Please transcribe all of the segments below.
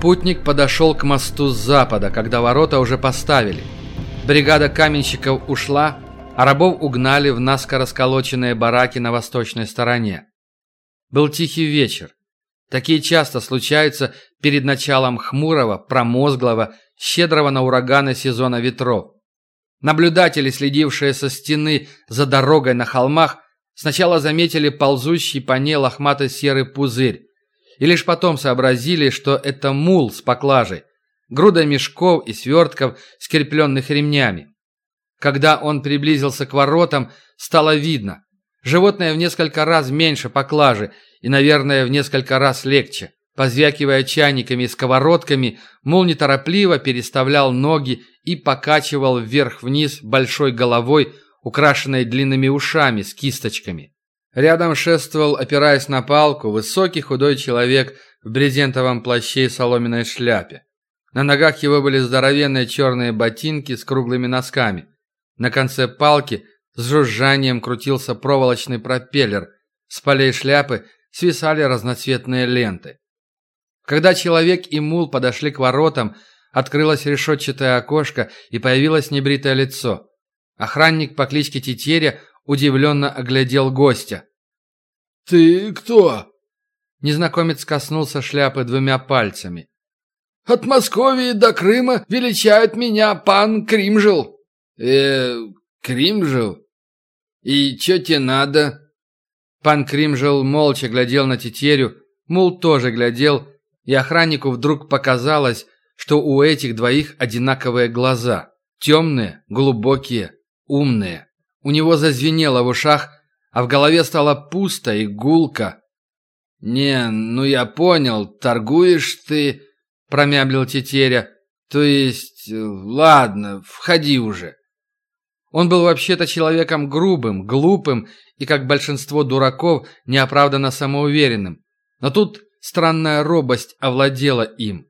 Путник подошел к мосту с запада, когда ворота уже поставили. Бригада каменщиков ушла, а рабов угнали в наскоро сколоченные бараки на восточной стороне. Был тихий вечер. Такие часто случаются перед началом хмурого, промозглого, щедрого на ураганы сезона ветров. Наблюдатели, следившие со стены за дорогой на холмах, сначала заметили ползущий по ней лохматый серый пузырь, и лишь потом сообразили, что это мул с поклажей, груда мешков и свертков, скрепленных ремнями. Когда он приблизился к воротам, стало видно. Животное в несколько раз меньше поклажи и, наверное, в несколько раз легче. Позвякивая чайниками и сковородками, мул неторопливо переставлял ноги и покачивал вверх-вниз большой головой, украшенной длинными ушами с кисточками. Рядом шествовал, опираясь на палку, высокий худой человек в брезентовом плаще и соломенной шляпе. На ногах его были здоровенные черные ботинки с круглыми носками. На конце палки с жужжанием крутился проволочный пропеллер. С полей шляпы свисали разноцветные ленты. Когда человек и мул подошли к воротам, открылось решетчатое окошко и появилось небритое лицо. Охранник по кличке Тетеря удивленно оглядел гостя. «Ты кто?» Незнакомец коснулся шляпы двумя пальцами. «От Московии до Крыма величают меня пан Кримжил». «Э, Кримжил? И чё тебе надо?» Пан Кримжил молча глядел на Тетерю, Мул тоже глядел, и охраннику вдруг показалось, что у этих двоих одинаковые глаза. Темные, глубокие, умные. У него зазвенело в ушах, а в голове стало пусто и гулко. «Не, ну я понял, торгуешь ты...» — промямлил Тетеря. «То есть, ладно, входи уже». Он был вообще-то человеком грубым, глупым и, как большинство дураков, неоправданно самоуверенным. Но тут странная робость овладела им.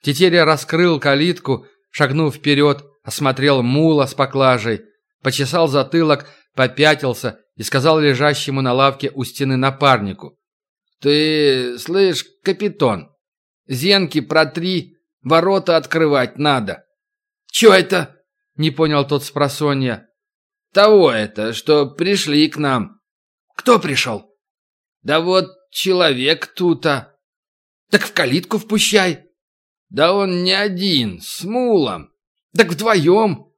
Тетеря раскрыл калитку, шагнув вперед, осмотрел мула с поклажей, почесал затылок, попятился и сказал лежащему на лавке у стены напарнику. «Ты, слышь, капитан, зенки протри, ворота открывать надо». «Чё это?» — не понял тот спросонья. «Того это, что пришли к нам». «Кто пришел?» «Да вот человек тута». «Так в калитку впущай». «Да он не один, с мулом». «Так вдвоем».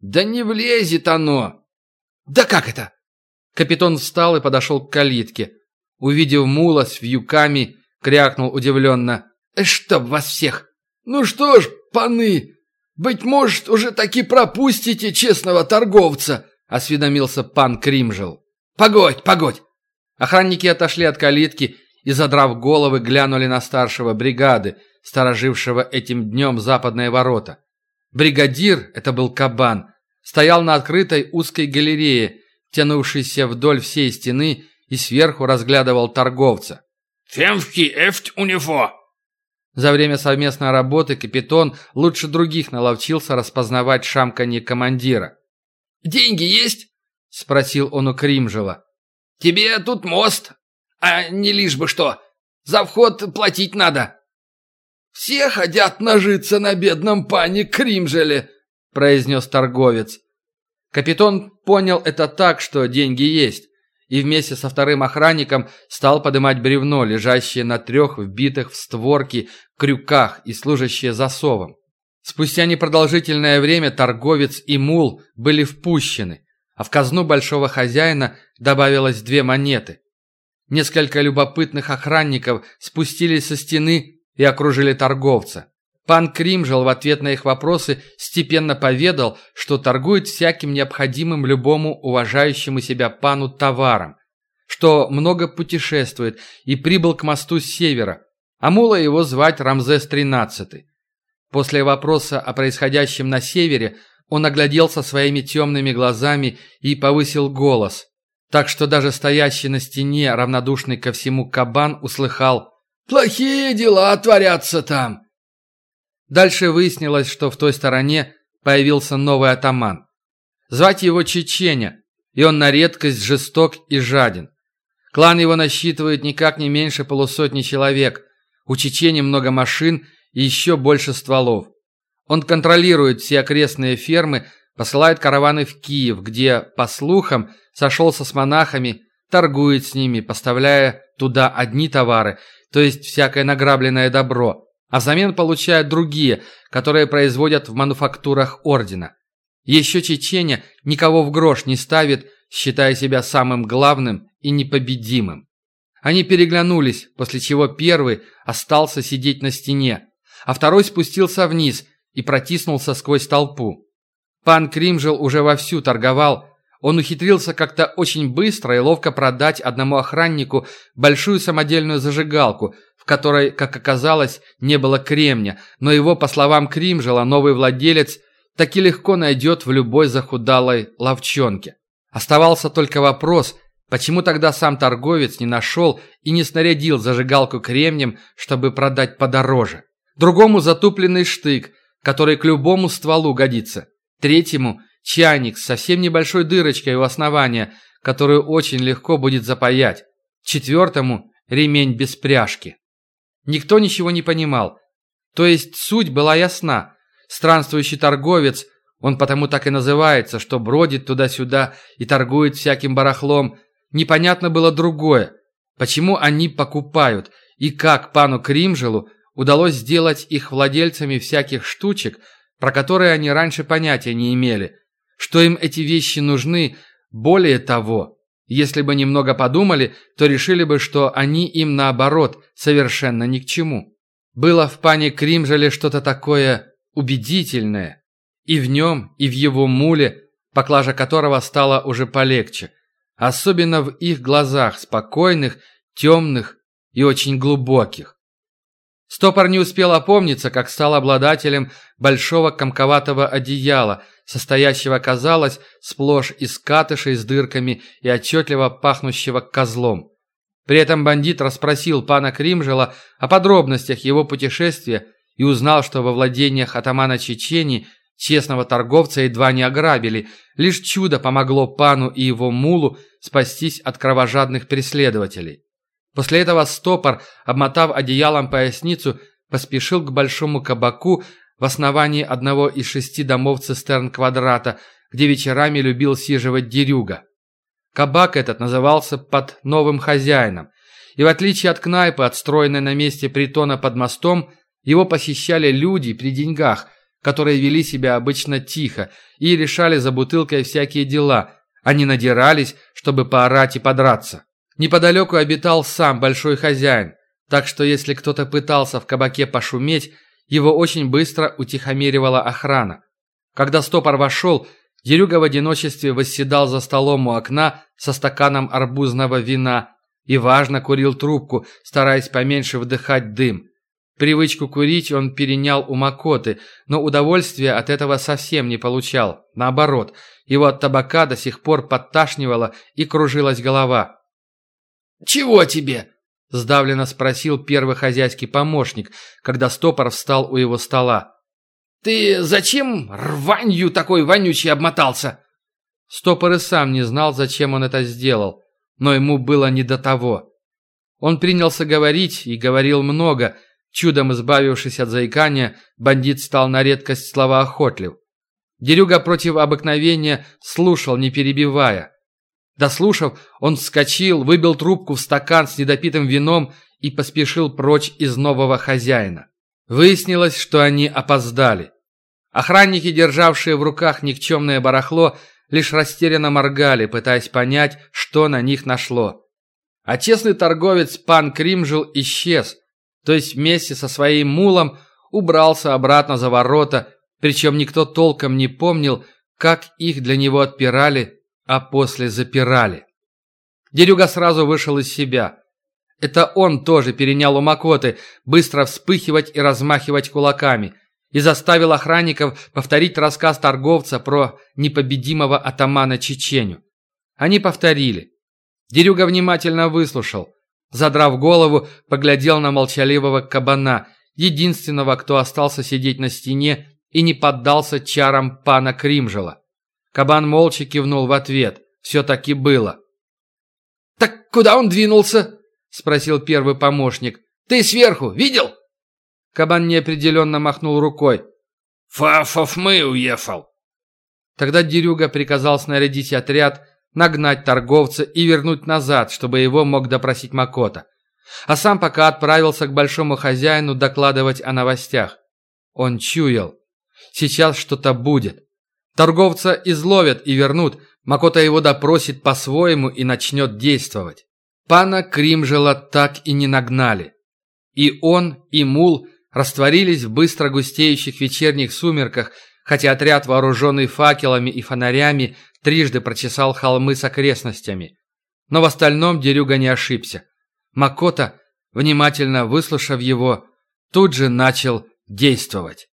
«Да не влезет оно!» «Да как это?» Капитан встал и подошел к калитке. Увидев мула с вьюками, крякнул удивленно. «Э, «Чтоб вас всех! Ну что ж, паны, быть может, уже таки пропустите честного торговца!» Осведомился пан Кримжел. «Погодь, погодь!» Охранники отошли от калитки и, задрав головы, глянули на старшего бригады, сторожившего этим днем западные ворота. Бригадир, это был кабан, стоял на открытой узкой галерее, тянувшейся вдоль всей стены, и сверху разглядывал торговца. «Фемфки эфть унифо!» За время совместной работы капитан лучше других наловчился распознавать шамканье командира. «Деньги есть?» — спросил он у Кримжела. «Тебе тут мост, а не лишь бы что. За вход платить надо». «Все хотят нажиться на бедном пане Кримжеле», — произнес торговец. Капитан понял это так, что деньги есть, и вместе со вторым охранником стал подымать бревно, лежащее на трех вбитых в створки крюках и служащее засовом. Спустя непродолжительное время торговец и мул были впущены, а в казну большого хозяина добавилось две монеты. Несколько любопытных охранников спустились со стены и окружили торговца. Пан Кримжел в ответ на их вопросы степенно поведал, что торгует всяким необходимым любому уважающему себя пану товаром, что много путешествует и прибыл к мосту с севера, а мула его звать Рамзес-13. После вопроса о происходящем на севере он огляделся своими темными глазами и повысил голос, так что даже стоящий на стене равнодушный ко всему кабан услыхал Плохие дела творятся там. Дальше выяснилось, что в той стороне появился новый атаман. Звать его Чеченя, и он на редкость жесток и жаден. Клан его насчитывает никак не меньше полусотни человек. У Чечени много машин, и еще больше стволов. Он контролирует все окрестные фермы, посылает караваны в Киев, где, по слухам, сошелся с монахами, торгует с ними, поставляя туда одни товары, то есть всякое награбленное добро, а взамен получает другие, которые производят в мануфактурах ордена. Еще Чеченя никого в грош не ставит, считая себя самым главным и непобедимым. Они переглянулись, после чего первый остался сидеть на стене, а второй спустился вниз и протиснулся сквозь толпу. Пан Кримжел уже вовсю торговал, он ухитрился как-то очень быстро и ловко продать одному охраннику большую самодельную зажигалку, которой, как оказалось, не было кремня, но его, по словам Кримжела, новый владелец таки легко найдет в любой захудалой ловчонке. Оставался только вопрос, почему тогда сам торговец не нашел и не снарядил зажигалку кремнем, чтобы продать подороже. Другому затупленный штык, который к любому стволу годится. Третьему чайник с совсем небольшой дырочкой у основания, которую очень легко будет запаять. Четвертому – ремень без пряжки. Никто ничего не понимал. То есть суть была ясна. Странствующий торговец, он потому так и называется, что бродит туда-сюда и торгует всяким барахлом. Непонятно было другое. Почему они покупают и как пану Кримжелу удалось сделать их владельцами всяких штучек, про которые они раньше понятия не имели – что им эти вещи нужны. Более того, если бы немного подумали, то решили бы, что они им наоборот совершенно ни к чему. Было в пане Кримжеле что-то такое убедительное. И в нем, и в его муле, поклажа которого стала уже полегче. Особенно в их глазах, спокойных, темных и очень глубоких. Стопор не успел опомниться, как стал обладателем большого комковатого одеяла, состоящего, казалось, сплошь из катышей с дырками и отчетливо пахнущего козлом. При этом бандит расспросил пана Кримжела о подробностях его путешествия и узнал, что во владениях атамана Чечени честного торговца едва не ограбили, лишь чудо помогло пану и его мулу спастись от кровожадных преследователей. После этого стопор, обмотав одеялом поясницу, поспешил к большому кабаку в основании одного из шести домов цистерн квадрата, где вечерами любил сиживать дерюга. Кабак этот назывался под новым хозяином, и в отличие от кнайпы, отстроенной на месте притона под мостом, его посещали люди при деньгах, которые вели себя обычно тихо и решали за бутылкой всякие дела, а не надирались, чтобы поорать и подраться. Неподалеку обитал сам большой хозяин, так что если кто-то пытался в кабаке пошуметь, его очень быстро утихомиривала охрана. Когда стопор вошел, Дерюга в одиночестве восседал за столом у окна со стаканом арбузного вина и важно курил трубку, стараясь поменьше вдыхать дым. Привычку курить он перенял у Макоты, но удовольствия от этого совсем не получал. Наоборот, его от табака до сих пор подташнивало и кружилась голова. «Чего тебе?» – сдавленно спросил первый хозяйский помощник, когда стопор встал у его стола. «Ты зачем рванью такой вонючий обмотался?» Стопор и сам не знал, зачем он это сделал, но ему было не до того. Он принялся говорить и говорил много. Чудом избавившись от заикания, бандит стал на редкость словоохотлив. Дерюга против обыкновения слушал, не перебивая. Дослушав, он вскочил, выбил трубку в стакан с недопитым вином и поспешил прочь из нового хозяина. Выяснилось, что они опоздали. Охранники, державшие в руках никчемное барахло, лишь растерянно моргали, пытаясь понять, что на них нашло. А честный торговец пан Кримжил исчез, то есть вместе со своим мулом убрался обратно за ворота, причем никто толком не помнил, как их для него отпирали а после запирали. Дерюга сразу вышел из себя. Это он тоже перенял у Макоты быстро вспыхивать и размахивать кулаками и заставил охранников повторить рассказ торговца про непобедимого атамана Чеченю. Они повторили. Дерюга внимательно выслушал. Задрав голову, поглядел на молчаливого кабана, единственного, кто остался сидеть на стене и не поддался чарам пана Кримжела. Кабан молча кивнул в ответ. Все таки было. «Так куда он двинулся?» – спросил первый помощник. «Ты сверху видел?» Кабан неопределенно махнул рукой. «Фафов мы уехал». Тогда Дерюга приказал снарядить отряд, нагнать торговца и вернуть назад, чтобы его мог допросить Макота. А сам пока отправился к большому хозяину докладывать о новостях. Он чуял. Сейчас что-то будет. Торговца изловят и вернут, Макота его допросит по-своему и начнет действовать. Пана Кримжела так и не нагнали. И он, и Мул растворились в быстро густеющих вечерних сумерках, хотя отряд, вооруженный факелами и фонарями, трижды прочесал холмы с окрестностями. Но в остальном Дерюга не ошибся. Макота, внимательно выслушав его, тут же начал действовать.